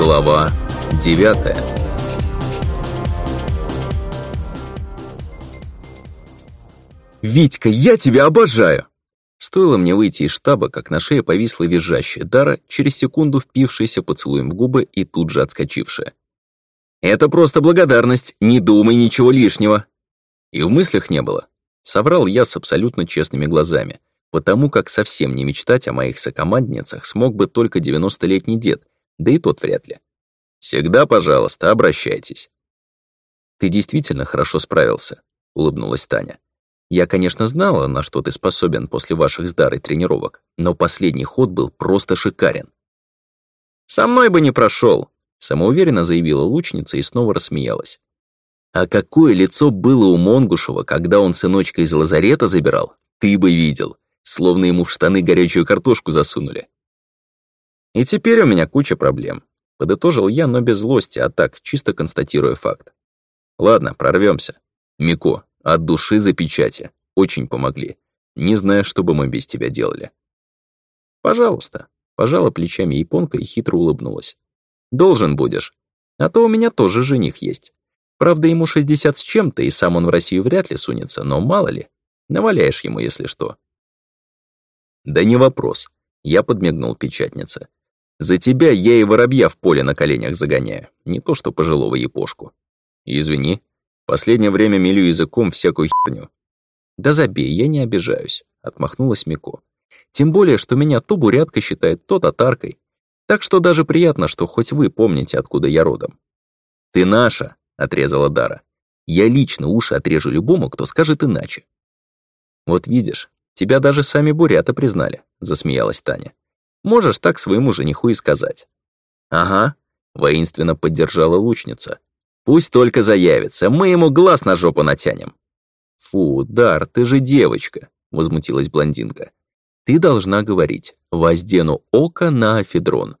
Глава 9 «Витька, я тебя обожаю!» Стоило мне выйти из штаба, как на шее повисла визжащая Дара, через секунду впившаяся поцелуем в губы и тут же отскочившая. «Это просто благодарность, не думай ничего лишнего!» И в мыслях не было. Соврал я с абсолютно честными глазами, потому как совсем не мечтать о моих сокомандницах смог бы только девяностолетний дед, да и тот вряд ли. «Всегда, пожалуйста, обращайтесь». «Ты действительно хорошо справился», — улыбнулась Таня. «Я, конечно, знала, на что ты способен после ваших с Дарой тренировок, но последний ход был просто шикарен». «Со мной бы не прошел, самоуверенно заявила лучница и снова рассмеялась. «А какое лицо было у Монгушева, когда он сыночка из лазарета забирал? Ты бы видел! Словно ему в штаны горячую картошку засунули. И теперь у меня куча проблем. Подытожил я, но без злости, а так, чисто констатируя факт. Ладно, прорвемся. Мико, от души за печати. Очень помогли. Не знаю, что бы мы без тебя делали. Пожалуйста. Пожала плечами японка и хитро улыбнулась. Должен будешь. А то у меня тоже жених есть. Правда, ему 60 с чем-то, и сам он в Россию вряд ли сунется, но мало ли. Наваляешь ему, если что. Да не вопрос. Я подмигнул печатнице. За тебя я и воробья в поле на коленях загоняю, не то что пожилого япошку. Извини, последнее время мелю языком всякую херню. Да забей, я не обижаюсь, отмахнулась Мико. Тем более, что меня то бурятка считает, то татаркой. Так что даже приятно, что хоть вы помните, откуда я родом. Ты наша, отрезала Дара. Я лично уши отрежу любому, кто скажет иначе. Вот видишь, тебя даже сами бурята признали, засмеялась Таня. Можешь так своему жениху и сказать. «Ага», — воинственно поддержала лучница. «Пусть только заявится, мы ему глаз на жопу натянем». «Фу, Дар, ты же девочка», — возмутилась блондинка. «Ты должна говорить, воздену око на афедрон».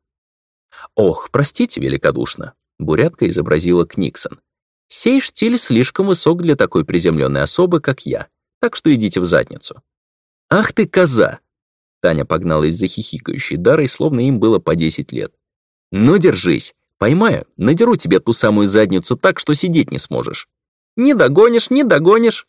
«Ох, простите великодушно», — бурятка изобразила Книксон. «Сей штиль слишком высок для такой приземленной особы, как я, так что идите в задницу». «Ах ты, коза!» Таня погналась за хихикающей дарой, словно им было по 10 лет. «Ну, держись! Поймаю, надеру тебе ту самую задницу так, что сидеть не сможешь!» «Не догонишь, не догонишь!»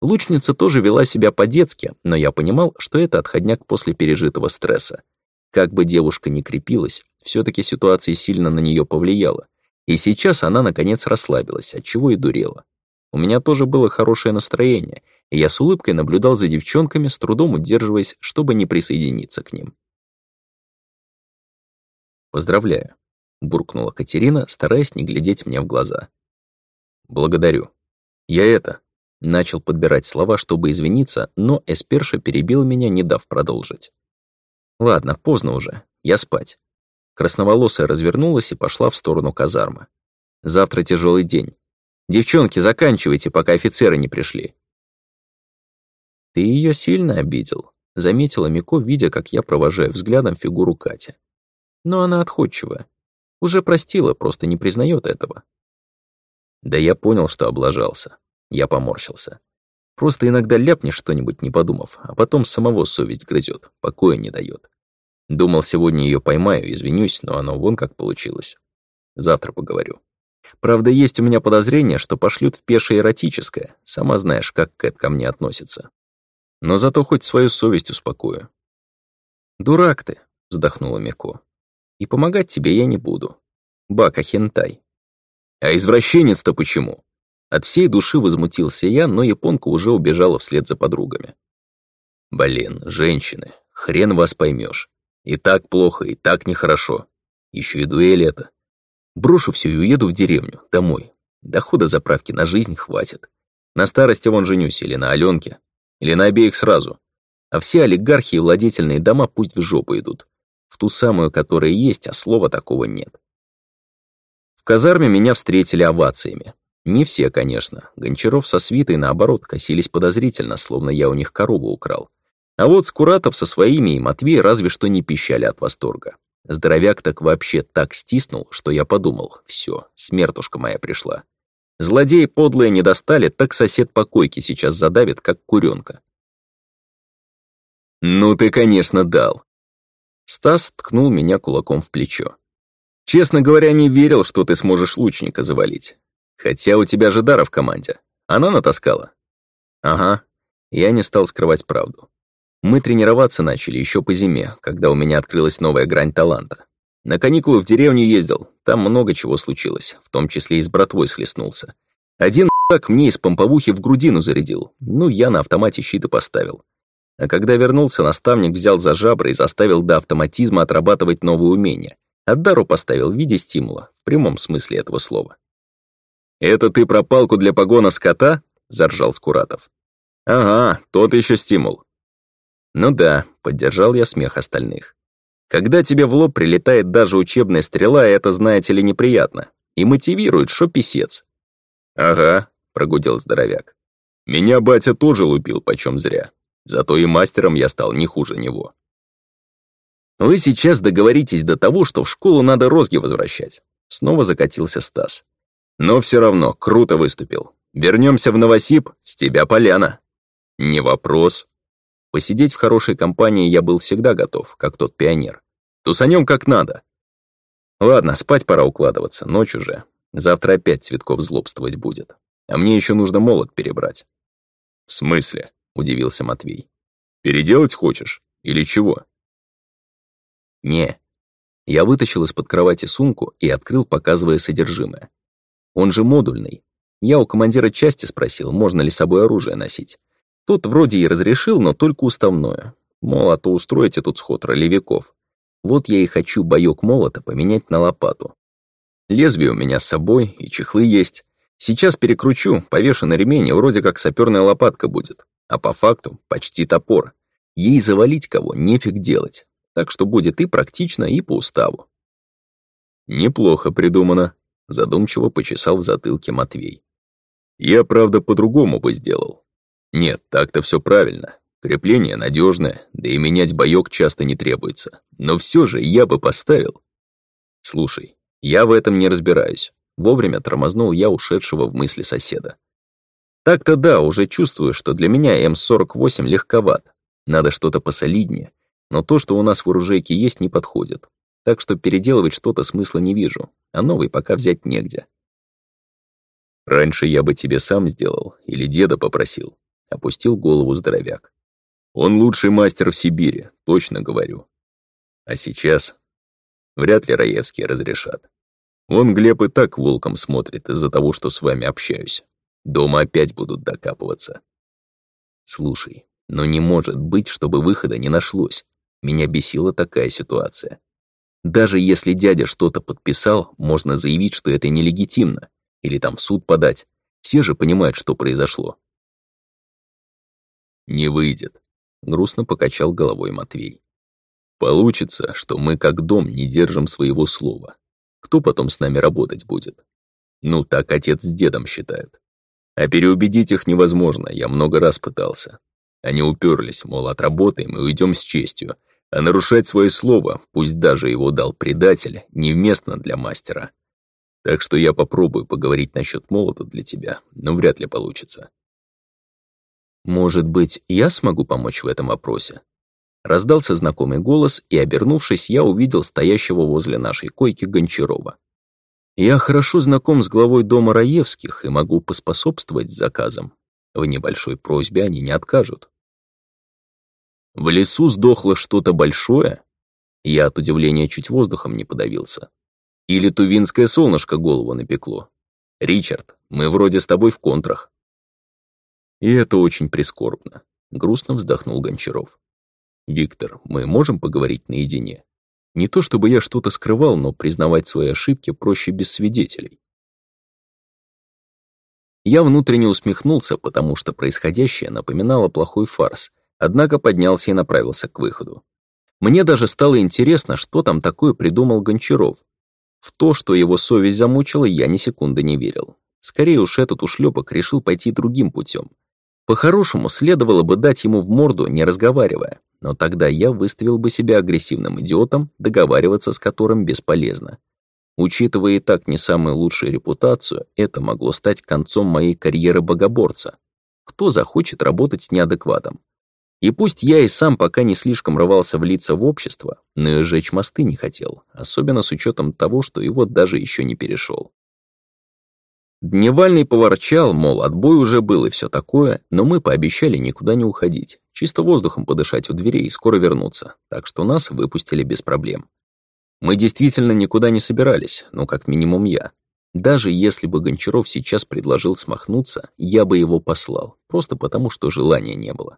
Лучница тоже вела себя по-детски, но я понимал, что это отходняк после пережитого стресса. Как бы девушка ни крепилась, все таки ситуация сильно на нее повлияла. И сейчас она, наконец, расслабилась, отчего и дурела. У меня тоже было хорошее настроение — я с улыбкой наблюдал за девчонками, с трудом удерживаясь, чтобы не присоединиться к ним. «Поздравляю», — буркнула Катерина, стараясь не глядеть мне в глаза. «Благодарю. Я это...» — начал подбирать слова, чтобы извиниться, но Эсперша перебил меня, не дав продолжить. «Ладно, поздно уже. Я спать». Красноволосая развернулась и пошла в сторону казармы. «Завтра тяжелый день. Девчонки, заканчивайте, пока офицеры не пришли. «Ты ее сильно обидел», — заметила Мико, видя, как я провожаю взглядом фигуру Кати. Но она отходчива. Уже простила, просто не признает этого. Да я понял, что облажался. Я поморщился. Просто иногда ляпнешь что-нибудь, не подумав, а потом самого совесть грызет, покоя не дает. Думал, сегодня ее поймаю, извинюсь, но оно вон как получилось. Завтра поговорю. Правда, есть у меня подозрение, что пошлют в пешее эротическое. Сама знаешь, как Кэт ко мне относится но зато хоть свою совесть успокою». «Дурак ты», — вздохнула Мико. «И помогать тебе я не буду. Бака хентай». «А извращенец-то почему?» От всей души возмутился я, но японка уже убежала вслед за подругами. «Блин, женщины, хрен вас поймешь. И так плохо, и так нехорошо. Еще и дуэль это. Брошу все и уеду в деревню, домой. Дохода заправки на жизнь хватит. На старости вон женюсь или на Аленке, или на обеих сразу. А все олигархи и владетельные дома пусть в жопу идут. В ту самую, которая есть, а слова такого нет. В казарме меня встретили овациями. Не все, конечно. Гончаров со свитой, наоборот, косились подозрительно, словно я у них корову украл. А вот Скуратов со своими и Матвей разве что не пищали от восторга. Здоровяк так вообще так стиснул, что я подумал, все, смертушка моя пришла. Злодеи подлые не достали, так сосед по койке сейчас задавит, как куренка. «Ну ты, конечно, дал!» Стас ткнул меня кулаком в плечо. «Честно говоря, не верил, что ты сможешь лучника завалить. Хотя у тебя же дара в команде. Она натаскала?» «Ага». Я не стал скрывать правду. Мы тренироваться начали еще по зиме, когда у меня открылась новая грань таланта. На каникулы в деревню ездил, там много чего случилось, в том числе и с братвой схлестнулся. Один так мне из помповухи в грудину зарядил, ну я на автомате щиты поставил. А когда вернулся, наставник взял за жабры и заставил до автоматизма отрабатывать новые умения. Отдару поставил в виде стимула, в прямом смысле этого слова. «Это ты про палку для погона скота?» – заржал Скуратов. «Ага, тот еще стимул». «Ну да», – поддержал я смех остальных. Когда тебе в лоб прилетает даже учебная стрела, это, знаете ли, неприятно. И мотивирует, что писец. «Ага», — прогудел здоровяк. «Меня батя тоже лупил, почем зря. Зато и мастером я стал не хуже него». «Вы сейчас договоритесь до того, что в школу надо розги возвращать». Снова закатился Стас. «Но все равно, круто выступил. Вернемся в Новосиб, с тебя поляна». «Не вопрос», Посидеть в хорошей компании я был всегда готов, как тот пионер. Тусанем как надо. Ладно, спать пора укладываться, ночь уже. Завтра опять Цветков злобствовать будет. А мне еще нужно молот перебрать. В смысле? Удивился Матвей. Переделать хочешь? Или чего? Не. Я вытащил из-под кровати сумку и открыл, показывая содержимое. Он же модульный. Я у командира части спросил, можно ли с собой оружие носить. Тот вроде и разрешил, но только уставное. Мол, а то устроите тут сход ролевиков. Вот я и хочу боёк молота поменять на лопату. Лезвие у меня с собой и чехлы есть. Сейчас перекручу, повешу на ремень, и вроде как сапёрная лопатка будет. А по факту почти топор. Ей завалить кого нефиг делать. Так что будет и практично, и по уставу. «Неплохо придумано», — задумчиво почесал в затылке Матвей. «Я, правда, по-другому бы сделал. Нет, так-то все правильно. Крепление надежное, да и менять боек часто не требуется. Но все же я бы поставил. Слушай, я в этом не разбираюсь. Вовремя тормознул я ушедшего в мысли соседа. Так-то да, уже чувствую, что для меня М48 легковат. Надо что-то посолиднее. Но то, что у нас в оружейке есть, не подходит. Так что переделывать что-то смысла не вижу, а новый пока взять негде. Раньше я бы тебе сам сделал или деда попросил. Опустил голову здоровяк. Он лучший мастер в Сибири, точно говорю. А сейчас вряд ли Раевские разрешат. Он, Глеб, и так волком смотрит из-за того, что с вами общаюсь. Дома опять будут докапываться. Слушай, но не может быть, чтобы выхода не нашлось. Меня бесила такая ситуация. Даже если дядя что-то подписал, можно заявить, что это нелегитимно. Или там в суд подать. Все же понимают, что произошло. Не выйдет. Грустно покачал головой Матвей. Получится, что мы как дом не держим своего слова. Кто потом с нами работать будет? Ну, так отец с дедом считают. А переубедить их невозможно, я много раз пытался. Они уперлись, мол, отработаем и уйдем с честью. А нарушать свое слово, пусть даже его дал предатель, невместно для мастера. Так что я попробую поговорить насчет молота для тебя, но вряд ли получится. «Может быть, я смогу помочь в этом вопросе?» Раздался знакомый голос, и, обернувшись, я увидел стоящего возле нашей койки Гончарова. «Я хорошо знаком с главой дома Раевских и могу поспособствовать заказам. В небольшой просьбе они не откажут». «В лесу сдохло что-то большое?» Я от удивления чуть воздухом не подавился. «Или тувинское солнышко голову напекло?» «Ричард, мы вроде с тобой в контрах. И это очень прискорбно. Грустно вздохнул Гончаров. «Виктор, мы можем поговорить наедине? Не то чтобы я что-то скрывал, но признавать свои ошибки проще без свидетелей». Я внутренне усмехнулся, потому что происходящее напоминало плохой фарс, однако поднялся и направился к выходу. Мне даже стало интересно, что там такое придумал Гончаров. В то, что его совесть замучила, я ни секунды не верил. Скорее уж этот ушлепок решил пойти другим путем, по-хорошему, следовало бы дать ему в морду, не разговаривая, но тогда я выставил бы себя агрессивным идиотом, договариваться с которым бесполезно. Учитывая и так не самую лучшую репутацию, это могло стать концом моей карьеры богоборца. Кто захочет работать с неадекватом? И пусть я и сам пока не слишком рвался влиться в общество, но и жечь мосты не хотел, особенно с учетом того, что его даже еще не перешел. Дневальный поворчал, мол, отбой уже был и все такое, но мы пообещали никуда не уходить, чисто воздухом подышать у дверей и скоро вернуться, так что нас выпустили без проблем. Мы действительно никуда не собирались, ну, как минимум я. Даже если бы Гончаров сейчас предложил смахнуться, я бы его послал, просто потому что желания не было.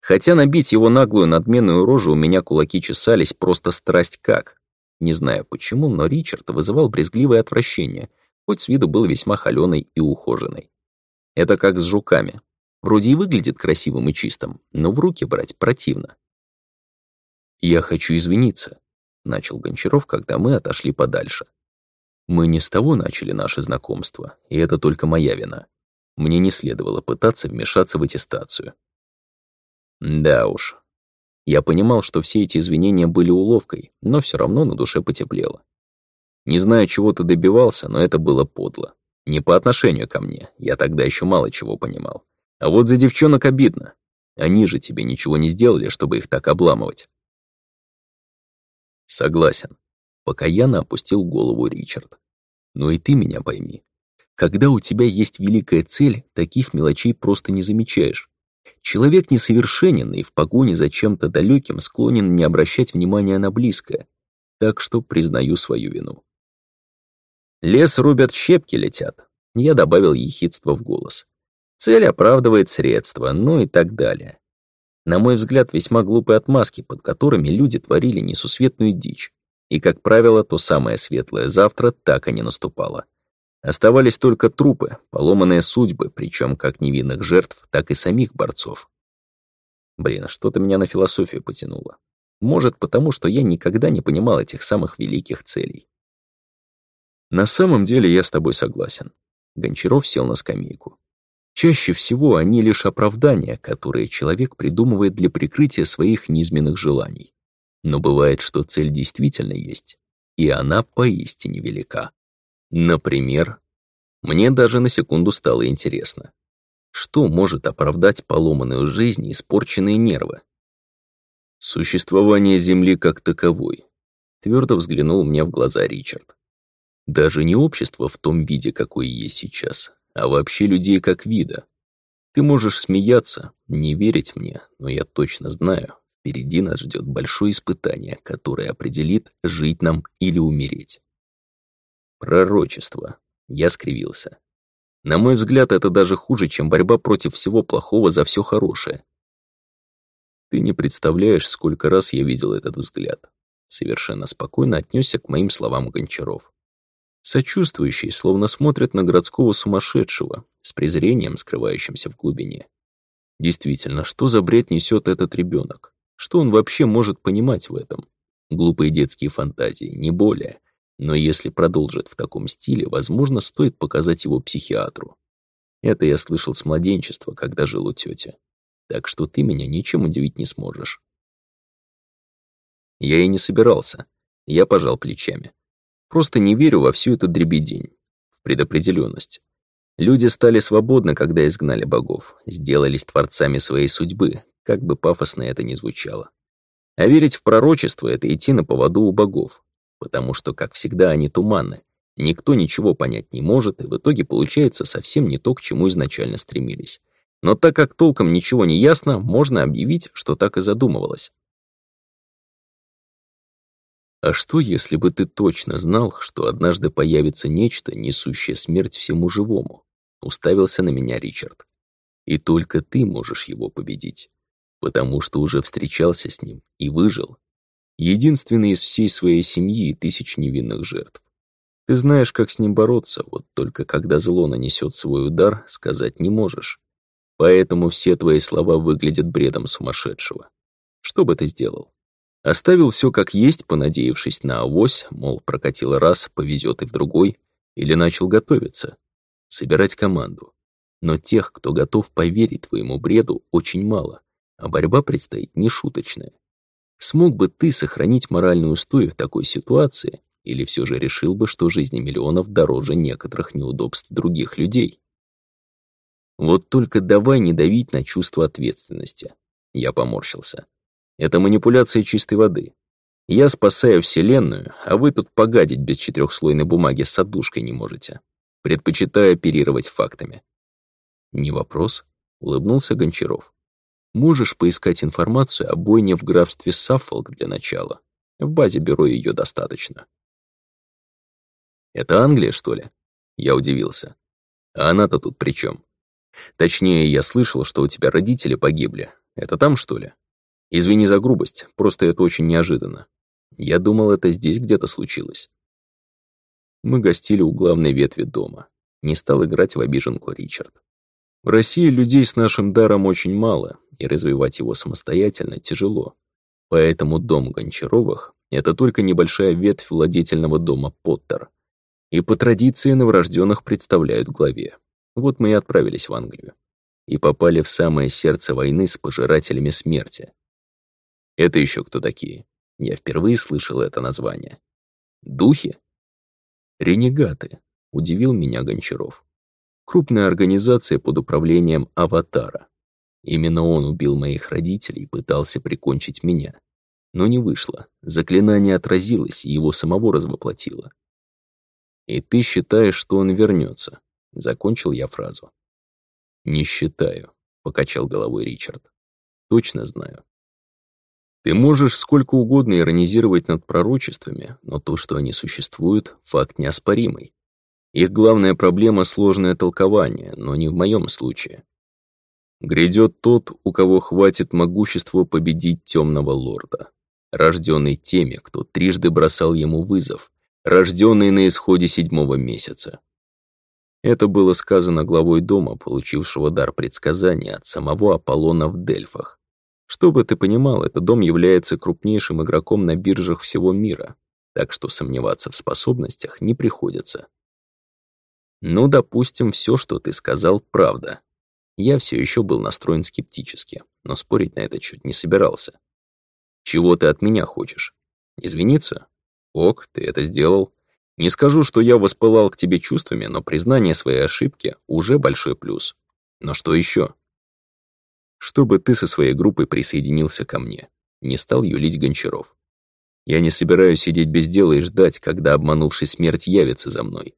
Хотя набить его наглую надменную рожу у меня кулаки чесались просто страсть как. Не знаю почему, но Ричард вызывал брезгливое отвращение — хоть с виду был весьма холеной и ухоженный. Это как с жуками. Вроде и выглядит красивым и чистым, но в руки брать противно. «Я хочу извиниться», — начал Гончаров, когда мы отошли подальше. «Мы не с того начали наше знакомство, и это только моя вина. Мне не следовало пытаться вмешаться в аттестацию». «Да уж». Я понимал, что все эти извинения были уловкой, но всё равно на душе потеплело. Не знаю, чего ты добивался, но это было подло. Не по отношению ко мне, я тогда еще мало чего понимал. А вот за девчонок обидно. Они же тебе ничего не сделали, чтобы их так обламывать. Согласен. Пока я опустил голову Ричард. Но и ты меня пойми. Когда у тебя есть великая цель, таких мелочей просто не замечаешь. Человек несовершенен и в погоне за чем-то далеким склонен не обращать внимания на близкое. Так что признаю свою вину. Лес рубят, щепки летят. Я добавил ехидство в голос. Цель оправдывает средства, ну и так далее. На мой взгляд, весьма глупые отмазки, под которыми люди творили несусветную дичь. И, как правило, то самое светлое завтра так и не наступало. Оставались только трупы, поломанные судьбы, причем как невинных жертв, так и самих борцов. Блин, а что-то меня на философию потянуло. Может, потому что я никогда не понимал этих самых великих целей. На самом деле я с тобой согласен. Гончаров сел на скамейку. Чаще всего они лишь оправдания, которые человек придумывает для прикрытия своих низменных желаний. Но бывает, что цель действительно есть, и она поистине велика. Например, мне даже на секунду стало интересно, что может оправдать поломанную жизнь и испорченные нервы? Существование Земли как таковой, твердо взглянул мне в глаза Ричард. Даже не общество в том виде, какое есть сейчас, а вообще людей как вида. Ты можешь смеяться, не верить мне, но я точно знаю, впереди нас ждет большое испытание, которое определит, жить нам или умереть. Пророчество. Я скривился. На мой взгляд, это даже хуже, чем борьба против всего плохого за все хорошее. Ты не представляешь, сколько раз я видел этот взгляд. Совершенно спокойно отнесся к моим словам Гончаров сочувствующий, словно смотрит на городского сумасшедшего, с презрением, скрывающимся в глубине. Действительно, что за бред несет этот ребенок? Что он вообще может понимать в этом? Глупые детские фантазии, не более. Но если продолжит в таком стиле, возможно, стоит показать его психиатру. Это я слышал с младенчества, когда жил у тети. Так что ты меня ничем удивить не сможешь. Я и не собирался. Я пожал плечами. Просто не верю во всю эту дребедень, в предопределенность. Люди стали свободны, когда изгнали богов, сделались творцами своей судьбы, как бы пафосно это ни звучало. А верить в пророчество — это идти на поводу у богов, потому что, как всегда, они туманны, никто ничего понять не может, и в итоге получается совсем не то, к чему изначально стремились. Но так как толком ничего не ясно, можно объявить, что так и задумывалось. А что, если бы ты точно знал, что однажды появится нечто, несущее смерть всему живому? Уставился на меня Ричард. И только ты можешь его победить, потому что уже встречался с ним и выжил. Единственный из всей своей семьи и тысяч невинных жертв. Ты знаешь, как с ним бороться, вот только когда зло нанесет свой удар, сказать не можешь. Поэтому все твои слова выглядят бредом сумасшедшего. Что бы ты сделал? Оставил все как есть, понадеявшись на авось, мол, прокатило раз, повезет и в другой, или начал готовиться, собирать команду. Но тех, кто готов поверить твоему бреду, очень мало, а борьба предстоит нешуточная. Смог бы ты сохранить моральную устой в такой ситуации, или все же решил бы, что жизни миллионов дороже некоторых неудобств других людей? Вот только давай не давить на чувство ответственности. Я поморщился. Это манипуляция чистой воды. Я спасаю Вселенную, а вы тут погадить без четырехслойной бумаги с отдушкой не можете. Предпочитаю оперировать фактами». «Не вопрос», — улыбнулся Гончаров. «Можешь поискать информацию о бойне в графстве Саффолк для начала. В базе бюро ее достаточно». «Это Англия, что ли?» Я удивился. «А она-то тут при чем? Точнее, я слышал, что у тебя родители погибли. Это там, что ли?» Извини за грубость, просто это очень неожиданно. Я думал, это здесь где-то случилось. Мы гостили у главной ветви дома. Не стал играть в обиженку Ричард. В России людей с нашим даром очень мало, и развивать его самостоятельно тяжело. Поэтому дом Гончаровых — это только небольшая ветвь владетельного дома Поттер. И по традиции новорожденных представляют главе. Вот мы и отправились в Англию. И попали в самое сердце войны с пожирателями смерти. Это еще кто такие? Я впервые слышал это название. Духи? Ренегаты, удивил меня Гончаров. Крупная организация под управлением Аватара. Именно он убил моих родителей и пытался прикончить меня. Но не вышло. Заклинание отразилось и его самого развоплотило. «И ты считаешь, что он вернется?» Закончил я фразу. «Не считаю», — покачал головой Ричард. «Точно знаю. Ты можешь сколько угодно иронизировать над пророчествами, но то, что они существуют, факт неоспоримый. Их главная проблема — сложное толкование, но не в моем случае. Грядет тот, у кого хватит могущества победить темного лорда, рожденный теми, кто трижды бросал ему вызов, рожденный на исходе седьмого месяца. Это было сказано главой дома, получившего дар предсказания от самого Аполлона в Дельфах, чтобы ты понимал, этот дом является крупнейшим игроком на биржах всего мира, так что сомневаться в способностях не приходится. Ну, допустим, все, что ты сказал, правда. Я все еще был настроен скептически, но спорить на это чуть не собирался. Чего ты от меня хочешь? Извиниться? Ок, ты это сделал. Не скажу, что я воспылал к тебе чувствами, но признание своей ошибки уже большой плюс. Но что еще? чтобы ты со своей группой присоединился ко мне. Не стал юлить Гончаров. Я не собираюсь сидеть без дела и ждать, когда обманувший смерть явится за мной.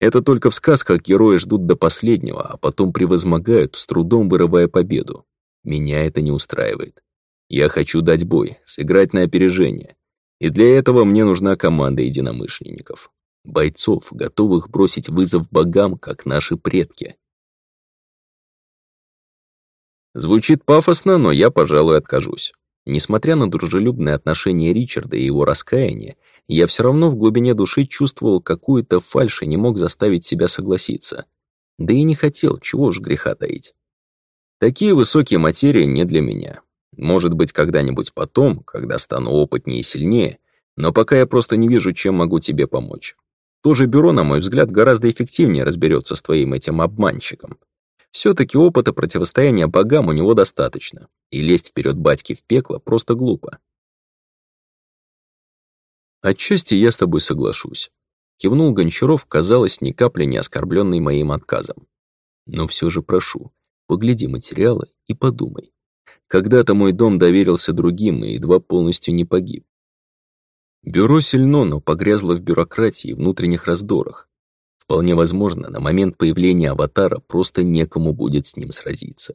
Это только в сказках герои ждут до последнего, а потом превозмогают, с трудом вырывая победу. Меня это не устраивает. Я хочу дать бой, сыграть на опережение. И для этого мне нужна команда единомышленников. Бойцов, готовых бросить вызов богам, как наши предки. Звучит пафосно, но я, пожалуй, откажусь. Несмотря на дружелюбное отношение Ричарда и его раскаяние, я все равно в глубине души чувствовал какую-то фальшь и не мог заставить себя согласиться. Да и не хотел, чего уж греха таить. Такие высокие материи не для меня. Может быть, когда-нибудь потом, когда стану опытнее и сильнее, но пока я просто не вижу, чем могу тебе помочь. То же бюро, на мой взгляд, гораздо эффективнее разберется с твоим этим обманщиком все таки опыта противостояния богам у него достаточно, и лезть вперед батьки в пекло просто глупо. «Отчасти я с тобой соглашусь», — кивнул Гончаров, казалось, ни капли не оскорбленный моим отказом. «Но все же прошу, погляди материалы и подумай. Когда-то мой дом доверился другим и едва полностью не погиб. Бюро сильно, но погрязло в бюрократии и внутренних раздорах, Вполне возможно, на момент появления аватара просто некому будет с ним сразиться.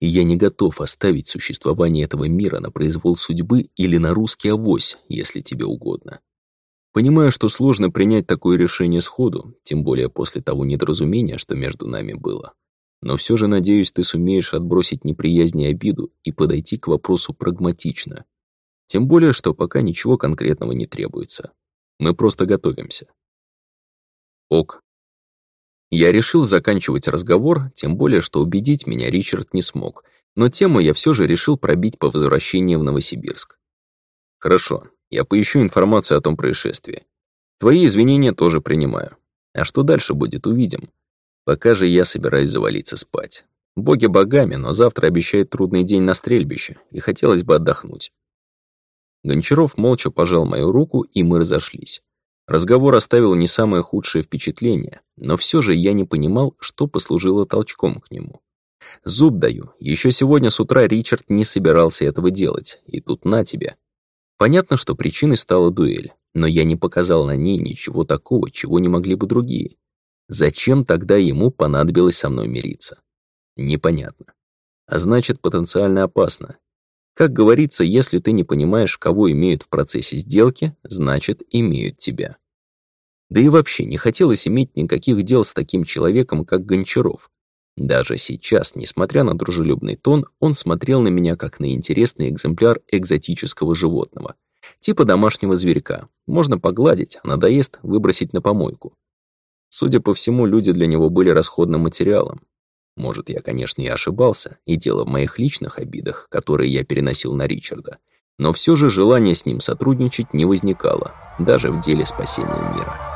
И я не готов оставить существование этого мира на произвол судьбы или на русский авось, если тебе угодно. Понимаю, что сложно принять такое решение сходу, тем более после того недоразумения, что между нами было. Но все же, надеюсь, ты сумеешь отбросить неприязнь и обиду и подойти к вопросу прагматично. Тем более, что пока ничего конкретного не требуется. Мы просто готовимся. Ок, я решил заканчивать разговор, тем более, что убедить меня Ричард не смог, но тему я все же решил пробить по возвращении в Новосибирск. «Хорошо, я поищу информацию о том происшествии. Твои извинения тоже принимаю. А что дальше будет, увидим. Пока же я собираюсь завалиться спать. Боги богами, но завтра обещает трудный день на стрельбище, и хотелось бы отдохнуть». Гончаров молча пожал мою руку, и мы разошлись. Разговор оставил не самое худшее впечатление, но все же я не понимал, что послужило толчком к нему. Зуб даю, еще сегодня с утра Ричард не собирался этого делать, и тут на тебе. Понятно, что причиной стала дуэль, но я не показал на ней ничего такого, чего не могли бы другие. Зачем тогда ему понадобилось со мной мириться? Непонятно. А значит, потенциально опасно, как говорится, если ты не понимаешь, кого имеют в процессе сделки, значит, имеют тебя. Да и вообще не хотелось иметь никаких дел с таким человеком, как Гончаров. Даже сейчас, несмотря на дружелюбный тон, он смотрел на меня как на интересный экземпляр экзотического животного. Типа домашнего зверька. Можно погладить, а надоест выбросить на помойку. Судя по всему, люди для него были расходным материалом. Может, я, конечно, и ошибался, и дело в моих личных обидах, которые я переносил на Ричарда. Но все же желание с ним сотрудничать не возникало, даже в деле спасения мира.